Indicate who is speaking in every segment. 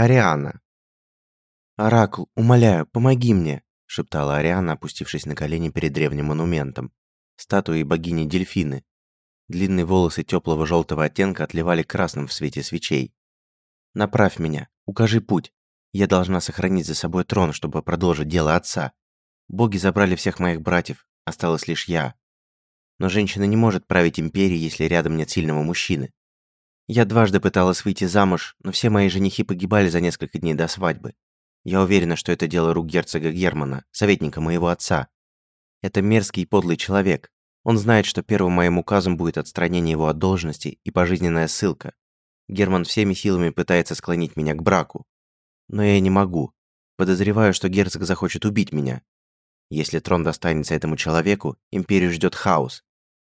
Speaker 1: Ариана. «Оракул, умоляю, помоги мне!» – шептала Ариана, опустившись на колени перед древним монументом. Статуей богини Дельфины. Длинные волосы теплого желтого оттенка отливали красным в свете свечей. «Направь меня, укажи путь. Я должна сохранить за собой трон, чтобы продолжить дело отца. Боги забрали всех моих братьев, осталась лишь я. Но женщина не может править империей, если рядом нет сильного мужчины. Я дважды пыталась выйти замуж, но все мои женихи погибали за несколько дней до свадьбы. Я уверена, что это дело рук герцога Германа, советника моего отца. Это мерзкий и подлый человек. Он знает, что первым моим указом будет отстранение его от должности и пожизненная ссылка. Герман всеми силами пытается склонить меня к браку. Но я не могу. Подозреваю, что герцог захочет убить меня. Если трон достанется этому человеку, империю ждет хаос.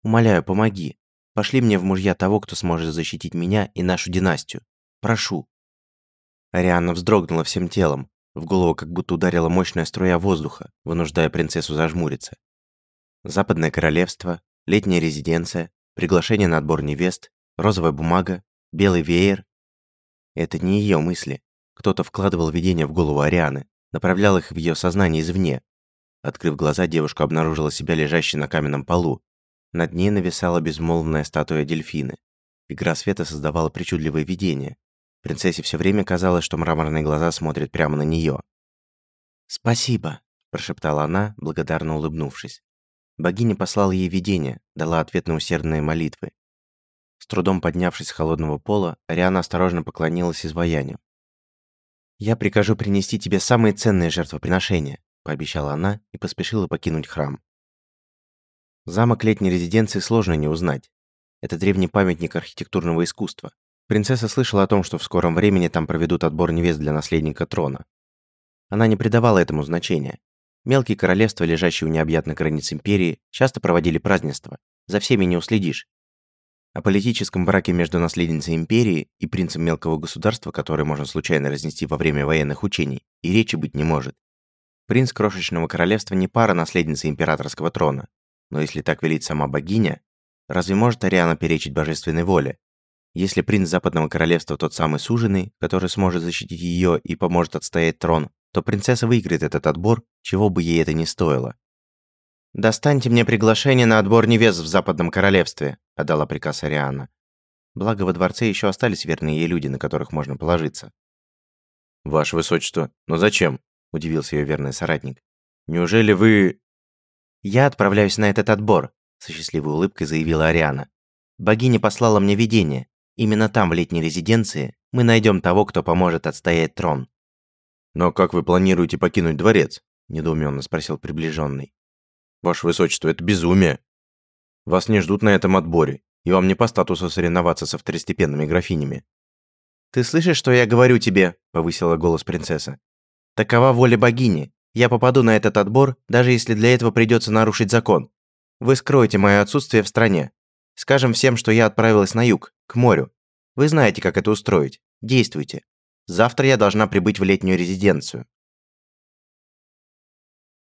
Speaker 1: Умоляю, помоги. Пошли мне в мужья того, кто сможет защитить меня и нашу династию. Прошу». Арианна вздрогнула всем телом. В голову как будто ударила мощная струя воздуха, вынуждая принцессу зажмуриться. Западное королевство, летняя резиденция, приглашение на отбор невест, розовая бумага, белый веер. Это не ее мысли. Кто-то вкладывал видения в голову Арианы, направлял их в ее сознание извне. Открыв глаза, девушка обнаружила себя лежащей на каменном полу. Над ней нависала безмолвная статуя дельфины. Игра света создавала причудливое видение. Принцессе все время казалось, что мраморные глаза смотрят прямо на нее. «Спасибо», – прошептала она, благодарно улыбнувшись. Богиня послала ей видение, дала ответ на усердные молитвы. С трудом поднявшись с холодного пола, Ариана осторожно поклонилась изваянию. «Я прикажу принести тебе самые ценные жертвоприношения», пообещала она и поспешила покинуть храм. Замок летней резиденции сложно не узнать. Это древний памятник архитектурного искусства. Принцесса слышала о том, что в скором времени там проведут отбор невест для наследника трона. Она не придавала этому значения. Мелкие королевства, лежащие у необъятных границ империи, часто проводили празднества. За всеми не уследишь. О политическом браке между наследницей империи и принцем мелкого государства, который можно случайно разнести во время военных учений, и речи быть не может. Принц крошечного королевства не пара наследницы императорского трона. Но если так велит сама богиня, разве может Ариана перечить божественной воле? Если принц западного королевства тот самый суженый, который сможет защитить ее и поможет отстоять трон, то принцесса выиграет этот отбор, чего бы ей это ни стоило. «Достаньте мне приглашение на отбор невест в Западном Королевстве», – отдала приказ Ариана. Благо, во дворце еще остались верные ей люди, на которых можно положиться. «Ваше Высочество, но зачем?» – удивился ее верный соратник. «Неужели вы...» «Я отправляюсь на этот отбор», – со счастливой улыбкой заявила Ариана. «Богиня послала мне видение. Именно там, в летней резиденции, мы найдем того, кто поможет отстоять трон». «Но как вы планируете покинуть дворец?» – недоуменно спросил приближенный. Ваше Высочество, это безумие. Вас не ждут на этом отборе, и вам не по статусу соревноваться со второстепенными графинями». «Ты слышишь, что я говорю тебе?» – повысила голос принцесса. «Такова воля богини. Я попаду на этот отбор, даже если для этого придется нарушить закон. Вы скроете мое отсутствие в стране. Скажем всем, что я отправилась на юг, к морю. Вы знаете, как это устроить. Действуйте. Завтра я должна прибыть в летнюю резиденцию.